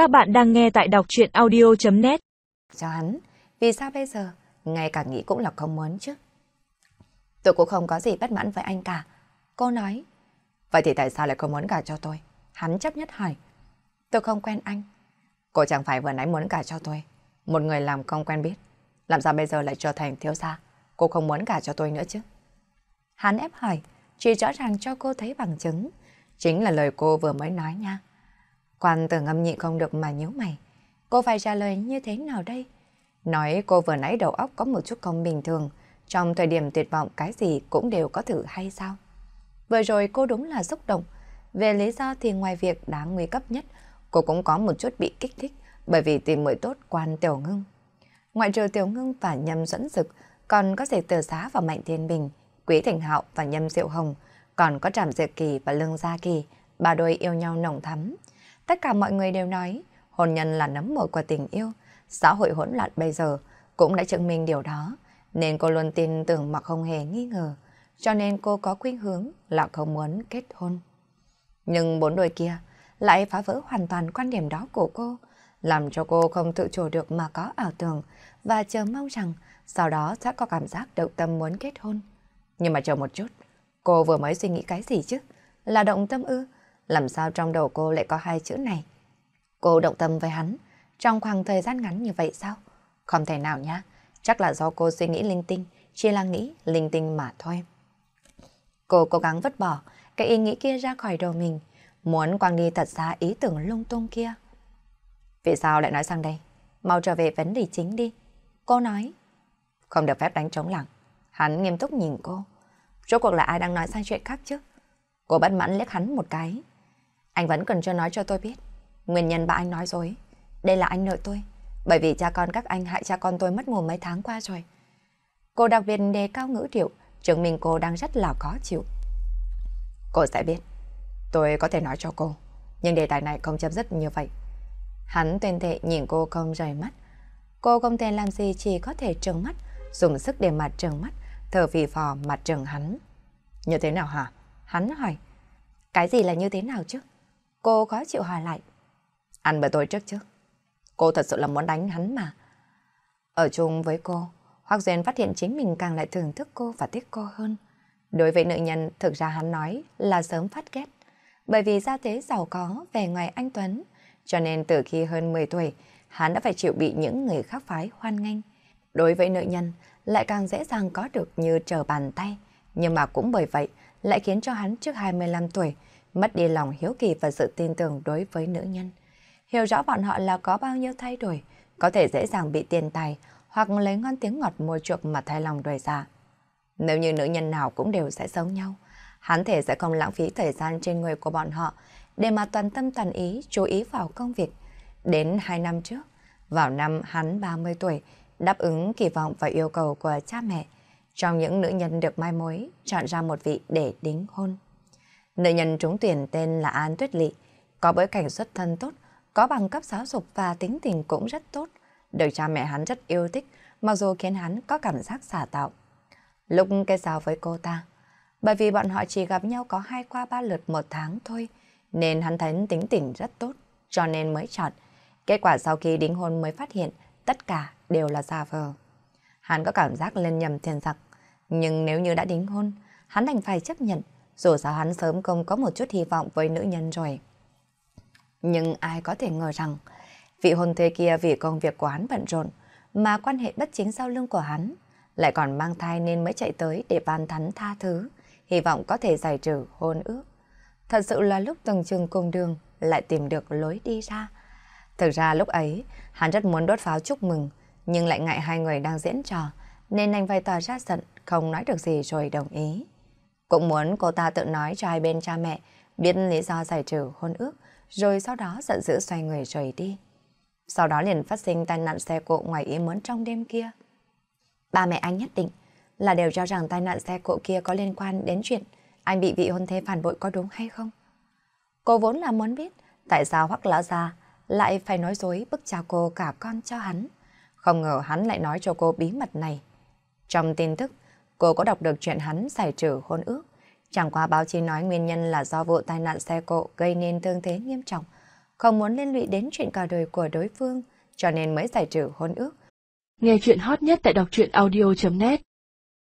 Các bạn đang nghe tại đọc chuyện audio.net Cho hắn, vì sao bây giờ, ngay cả nghĩ cũng là không muốn chứ. Tôi cũng không có gì bất mãn với anh cả. Cô nói, vậy thì tại sao lại không muốn cả cho tôi? Hắn chấp nhất hỏi, tôi không quen anh. Cô chẳng phải vừa nãy muốn cả cho tôi. Một người làm không quen biết. Làm sao bây giờ lại trở thành thiếu gia? Cô không muốn cả cho tôi nữa chứ? Hắn ép hỏi, chỉ rõ ràng cho cô thấy bằng chứng. Chính là lời cô vừa mới nói nha. Quan tử ngâm nhị không được mà nhíu mày. Cô phải trả lời như thế nào đây? Nói cô vừa nãy đầu óc có một chút không bình thường. Trong thời điểm tuyệt vọng cái gì cũng đều có thử hay sao? Vừa rồi cô đúng là xúc động. Về lý do thì ngoài việc đáng nguy cấp nhất, cô cũng có một chút bị kích thích bởi vì tìm mũi tốt quan tiểu ngưng. Ngoại trừ tiểu ngưng và nhâm dẫn dực, còn có dịch từ giá và mạnh thiên bình, quý thành hạo và nhâm diệu hồng, còn có trảm diệt kỳ và lương gia kỳ, ba đôi yêu nhau nồng thắm. Tất cả mọi người đều nói, hôn nhân là nấm mồi của tình yêu. Xã hội hỗn loạn bây giờ cũng đã chứng minh điều đó, nên cô luôn tin tưởng mà không hề nghi ngờ. Cho nên cô có khuynh hướng là không muốn kết hôn. Nhưng bốn đôi kia lại phá vỡ hoàn toàn quan điểm đó của cô, làm cho cô không tự chủ được mà có ảo tưởng và chờ mong rằng sau đó sẽ có cảm giác động tâm muốn kết hôn. Nhưng mà chờ một chút, cô vừa mới suy nghĩ cái gì chứ? Là động tâm ư? Làm sao trong đầu cô lại có hai chữ này? Cô động tâm với hắn trong khoảng thời gian ngắn như vậy sao? Không thể nào nhá. Chắc là do cô suy nghĩ linh tinh, chỉ là nghĩ linh tinh mà thôi. Cô cố gắng vứt bỏ cái ý nghĩ kia ra khỏi đầu mình, muốn quăng đi thật ra ý tưởng lung tung kia. Vì sao lại nói sang đây? Mau trở về vấn đề chính đi. Cô nói. Không được phép đánh trống lặng. Hắn nghiêm túc nhìn cô. Rốt cuộc là ai đang nói sang chuyện khác chứ? Cô bất mãn liếc hắn một cái. Anh vẫn cần cho nói cho tôi biết. Nguyên nhân bà anh nói dối. Đây là anh nợ tôi. Bởi vì cha con các anh hại cha con tôi mất ngủ mấy tháng qua rồi. Cô đặc biệt đề cao ngữ điệu, chứng minh cô đang rất là khó chịu. Cô sẽ biết. Tôi có thể nói cho cô. Nhưng đề tài này không chấm dứt như vậy. Hắn tuyên thệ nhìn cô không rời mắt. Cô không thể làm gì chỉ có thể trừng mắt, dùng sức để mặt trừng mắt, thở phì phò mặt trừng hắn. Như thế nào hả? Hắn hỏi. Cái gì là như thế nào chứ? Cô khó chịu hỏi lại. Ăn bữa tối trước chứ. Cô thật sự là muốn đánh hắn mà. Ở chung với cô, Hoác Duyên phát hiện chính mình càng lại thưởng thức cô và thích cô hơn. Đối với nữ nhân, thực ra hắn nói là sớm phát ghét. Bởi vì gia thế giàu có về ngoài anh Tuấn, cho nên từ khi hơn 10 tuổi, hắn đã phải chịu bị những người khác phái hoan nghênh. Đối với nữ nhân, lại càng dễ dàng có được như trở bàn tay. Nhưng mà cũng bởi vậy, lại khiến cho hắn trước 25 tuổi, mất đi lòng hiếu kỳ và sự tin tưởng đối với nữ nhân. Hiểu rõ bọn họ là có bao nhiêu thay đổi, có thể dễ dàng bị tiền tài hoặc lấy ngon tiếng ngọt mua chuộc mà thay lòng đổi dạ. Nếu như nữ nhân nào cũng đều sẽ giống nhau, hắn thể sẽ không lãng phí thời gian trên người của bọn họ để mà toàn tâm toàn ý chú ý vào công việc. Đến 2 năm trước, vào năm hắn 30 tuổi, đáp ứng kỳ vọng và yêu cầu của cha mẹ, trong những nữ nhân được mai mối, chọn ra một vị để đính hôn. Nữ nhân trúng tuyển tên là An Tuyết Lị, có bối cảnh xuất thân tốt, có bằng cấp giáo dục và tính tình cũng rất tốt, được cha mẹ hắn rất yêu thích, mặc dù khiến hắn có cảm giác xả tạo. Lúc kết giao với cô ta, bởi vì bọn họ chỉ gặp nhau có hai qua ba lượt một tháng thôi, nên hắn thấy tính tình rất tốt, cho nên mới chọn. Kết quả sau khi đính hôn mới phát hiện tất cả đều là giả vờ. Hắn có cảm giác lên nhầm tiền giặc, nhưng nếu như đã đính hôn, hắn đành phải chấp nhận, dù sao hắn sớm không có một chút hy vọng với nữ nhân rồi. Nhưng ai có thể ngờ rằng, vị hôn thê kia vì công việc của hắn bận rộn, mà quan hệ bất chính sau lưng của hắn, lại còn mang thai nên mới chạy tới để van thắn tha thứ, hy vọng có thể giải trừ hôn ước. Thật sự là lúc từng trường cùng đường lại tìm được lối đi ra. Thực ra lúc ấy, hắn rất muốn đốt pháo chúc mừng, nhưng lại ngại hai người đang diễn trò, nên anh vay tỏ ra giận, không nói được gì rồi đồng ý. Cũng muốn cô ta tự nói cho hai bên cha mẹ biết lý do giải trừ hôn ước, rồi sau đó giận dữ xoay người rời đi. Sau đó liền phát sinh tai nạn xe cộ ngoài ý muốn trong đêm kia. Ba mẹ anh nhất định là đều cho rằng tai nạn xe cộ kia có liên quan đến chuyện anh bị vị hôn thê phản bội có đúng hay không. Cô vốn là muốn biết tại sao Hoắc Lão Gia lại phải nói dối bức chào cô cả con cho hắn. Không ngờ hắn lại nói cho cô bí mật này. Trong tin tức, cô có đọc được chuyện hắn giải trừ hôn ước. Chẳng qua báo chí nói nguyên nhân là do vụ tai nạn xe cộ gây nên thương thế nghiêm trọng. không muốn liên lụy đến chuyện cả đời của đối phương, cho nên mới giải trừ hôn ước. Nghe chuyện hot nhất tại đọc truyện audio.net